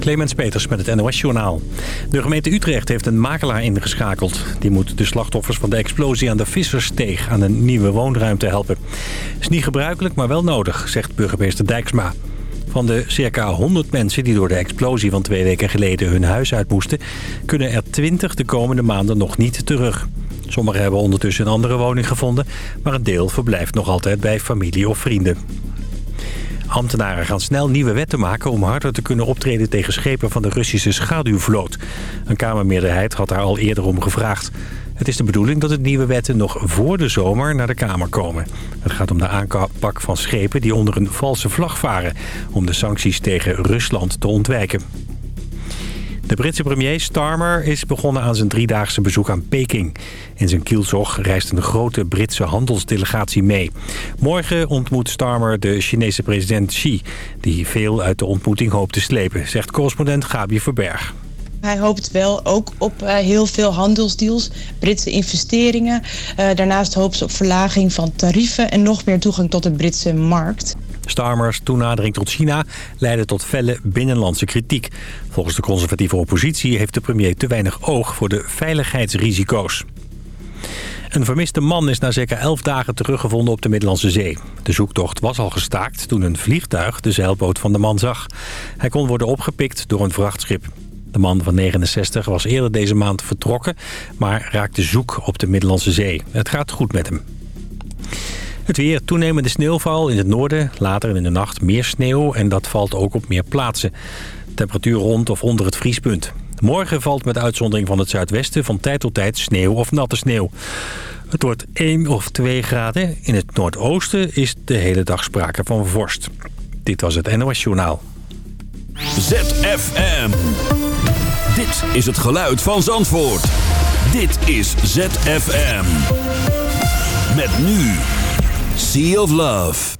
Clemens Peters met het NOS-journaal. De gemeente Utrecht heeft een makelaar ingeschakeld. Die moet de slachtoffers van de explosie aan de Visserssteeg aan een nieuwe woonruimte helpen. Is niet gebruikelijk, maar wel nodig, zegt burgemeester Dijksma. Van de circa 100 mensen die door de explosie van twee weken geleden hun huis uit moesten... kunnen er 20 de komende maanden nog niet terug. Sommigen hebben ondertussen een andere woning gevonden... maar een deel verblijft nog altijd bij familie of vrienden. Ambtenaren gaan snel nieuwe wetten maken om harder te kunnen optreden tegen schepen van de Russische schaduwvloot. Een Kamermeerderheid had daar al eerder om gevraagd. Het is de bedoeling dat de nieuwe wetten nog voor de zomer naar de Kamer komen. Het gaat om de aanpak van schepen die onder een valse vlag varen... om de sancties tegen Rusland te ontwijken. De Britse premier Starmer is begonnen aan zijn driedaagse bezoek aan Peking. In zijn kielzog reist een grote Britse handelsdelegatie mee. Morgen ontmoet Starmer de Chinese president Xi... die veel uit de ontmoeting hoopt te slepen, zegt correspondent Gabi Verberg. Hij hoopt wel ook op uh, heel veel handelsdeals, Britse investeringen. Uh, daarnaast hoopt ze op verlaging van tarieven en nog meer toegang tot de Britse markt. Starmers toenadering tot China leidde tot felle binnenlandse kritiek. Volgens de conservatieve oppositie heeft de premier te weinig oog voor de veiligheidsrisico's. Een vermiste man is na zeker elf dagen teruggevonden op de Middellandse Zee. De zoektocht was al gestaakt toen een vliegtuig de zeilboot van de man zag. Hij kon worden opgepikt door een vrachtschip. De man van 69 was eerder deze maand vertrokken, maar raakte zoek op de Middellandse Zee. Het gaat goed met hem. Het weer, toenemende sneeuwval in het noorden, later in de nacht meer sneeuw en dat valt ook op meer plaatsen. Temperatuur rond of onder het vriespunt. Morgen valt met uitzondering van het zuidwesten van tijd tot tijd sneeuw of natte sneeuw. Het wordt 1 of 2 graden. In het noordoosten is de hele dag sprake van vorst. Dit was het NOS Journaal. ZFM. Dit is het geluid van Zandvoort. Dit is ZFM. Met nu... Sea of Love.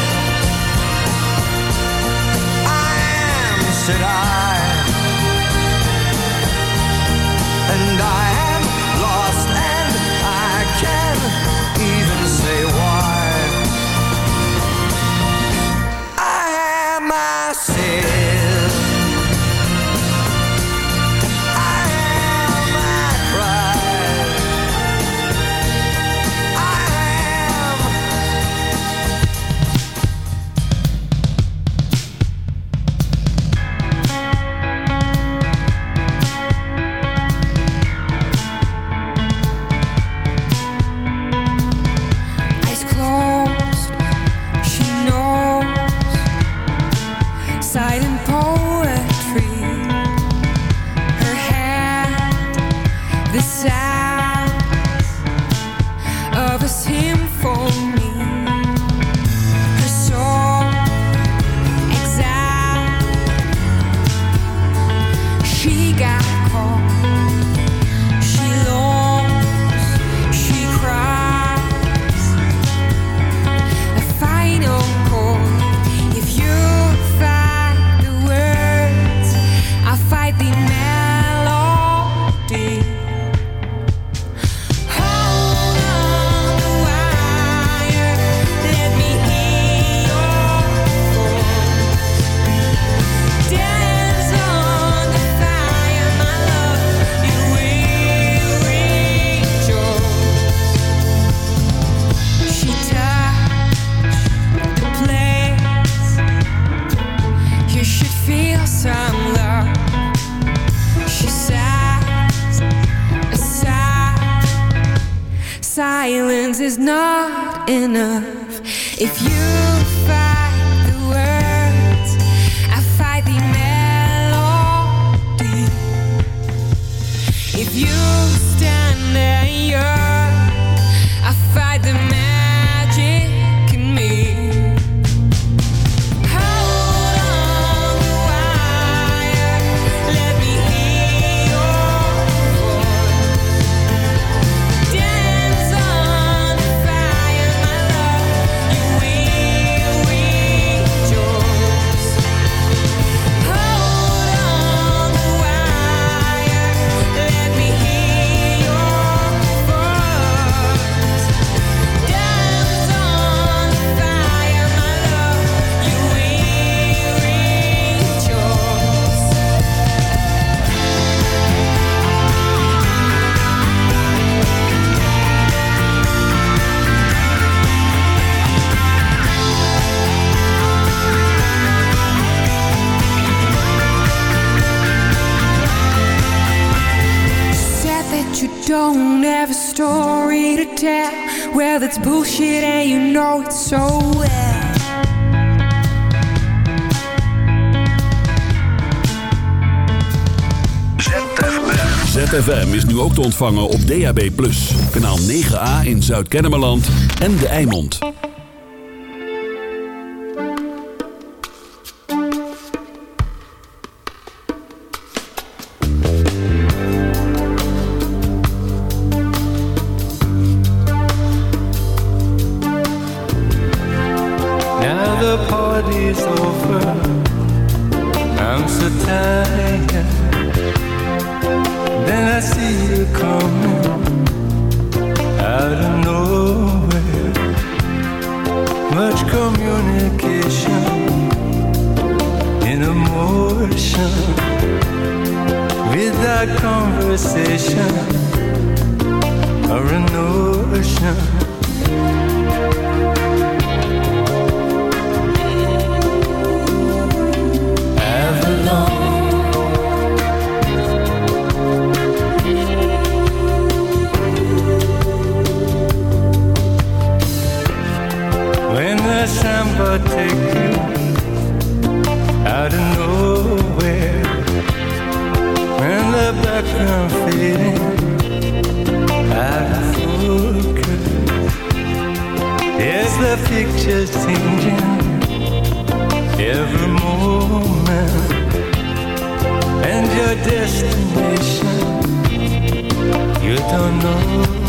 I here. that's bullshit and you know it so well ZFM is nu ook te ontvangen op DAB+. Kanaal 9A in Zuid-Kennemerland en De Eimond. the picture changing every moment, and your destination you don't know.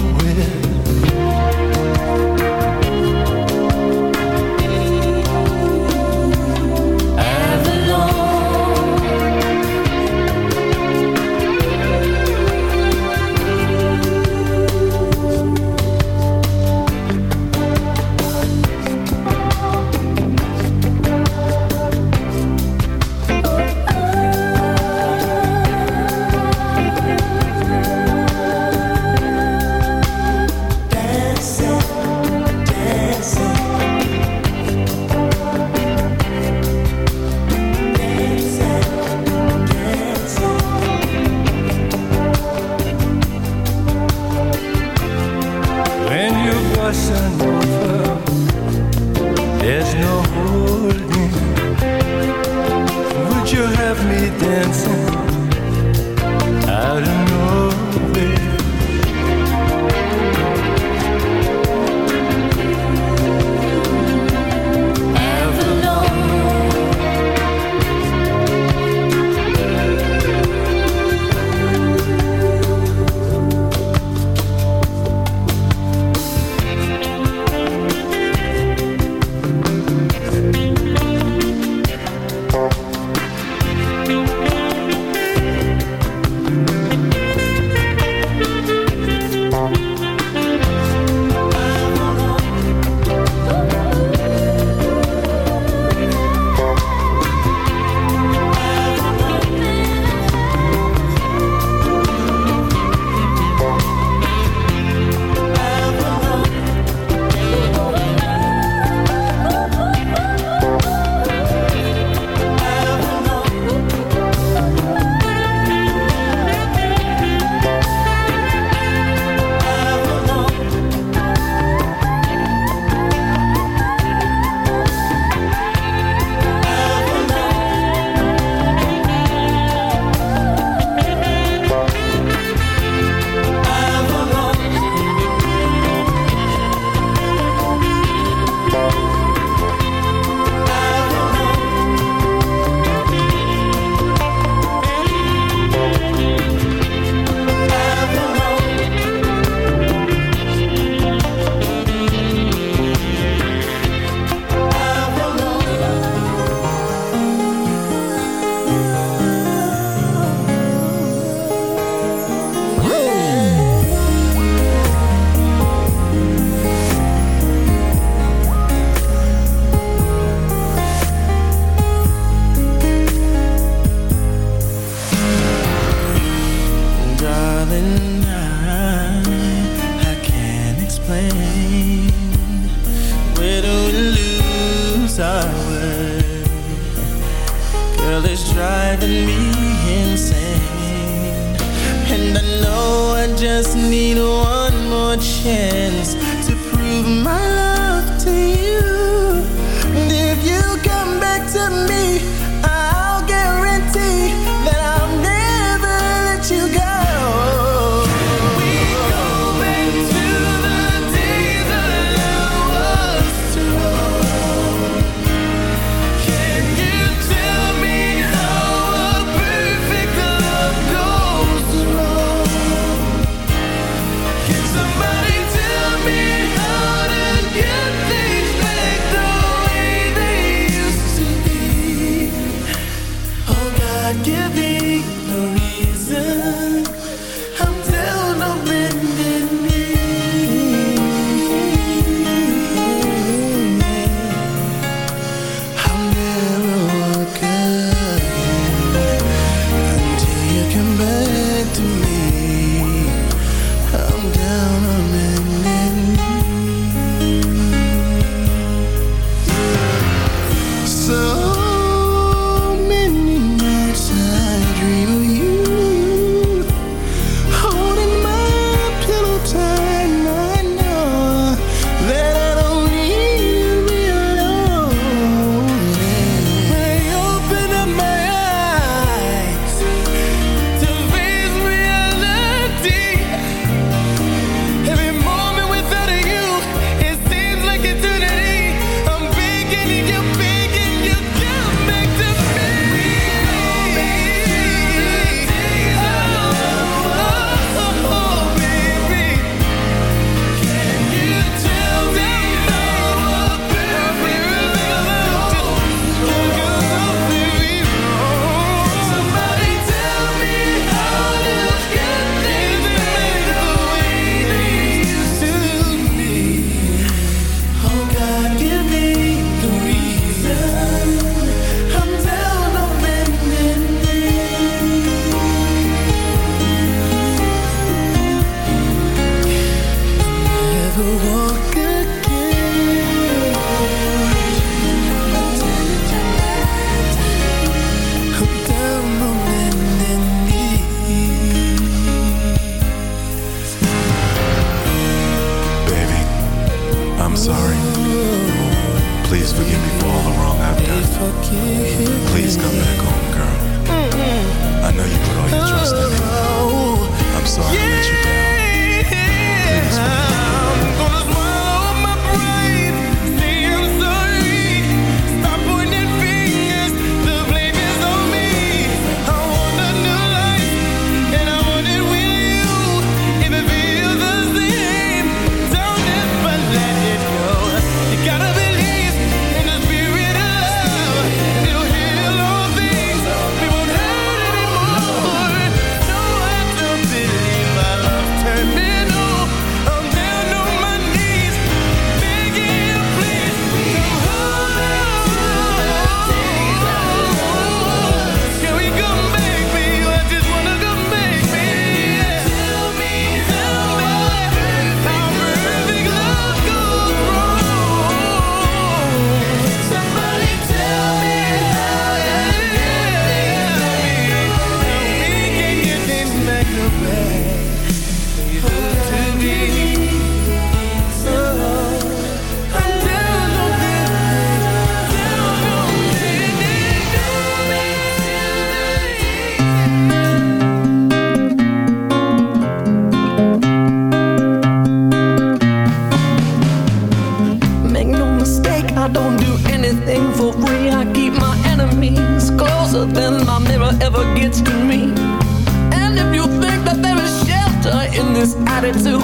In this attitude,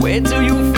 where do you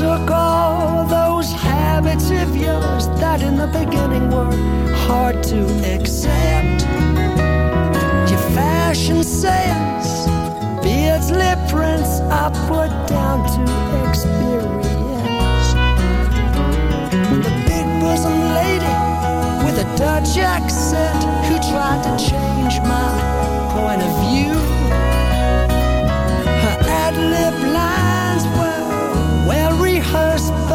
Took all those habits of yours that in the beginning were hard to accept. Your fashion sense, beards, lip prints, put down to experience. The big bosom lady with a Dutch accent who tried to change my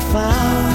found.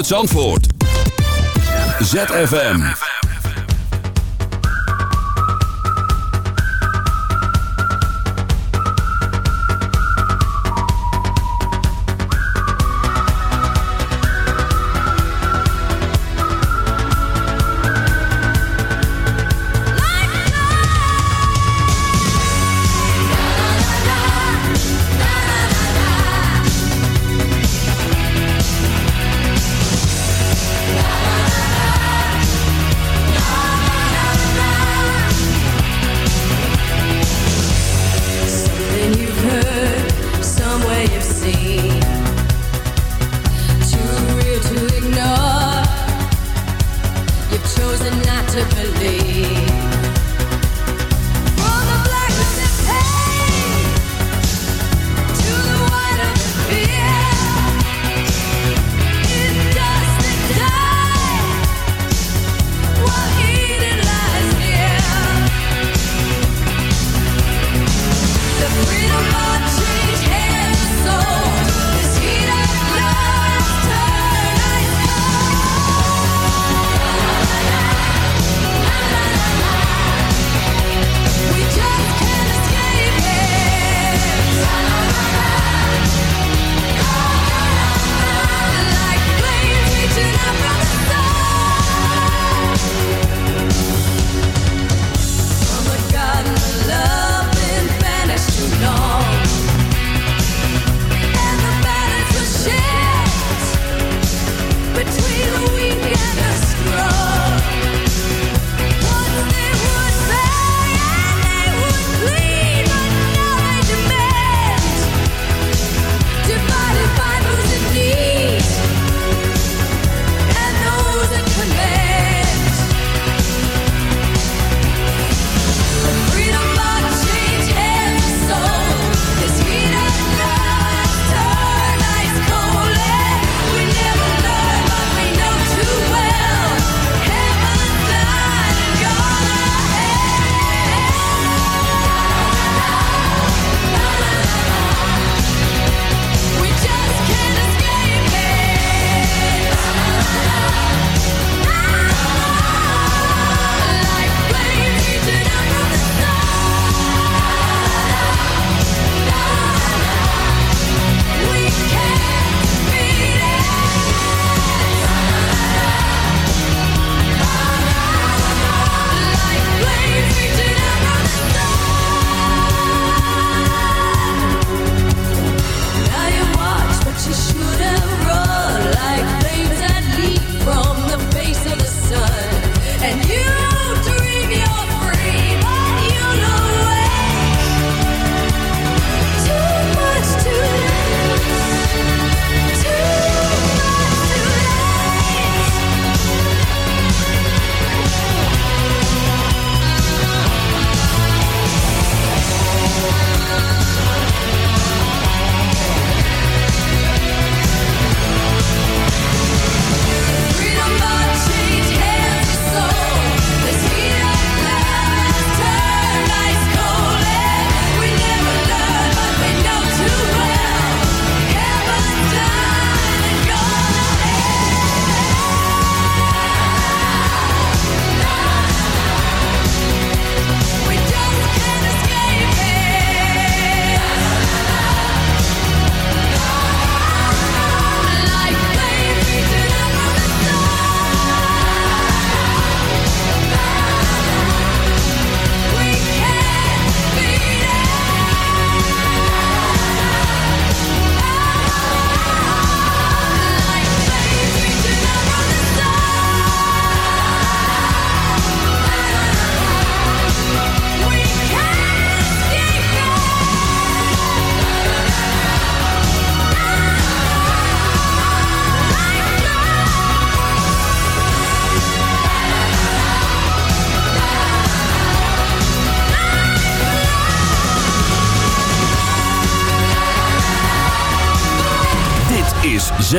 uit Zandvoort. ZFM.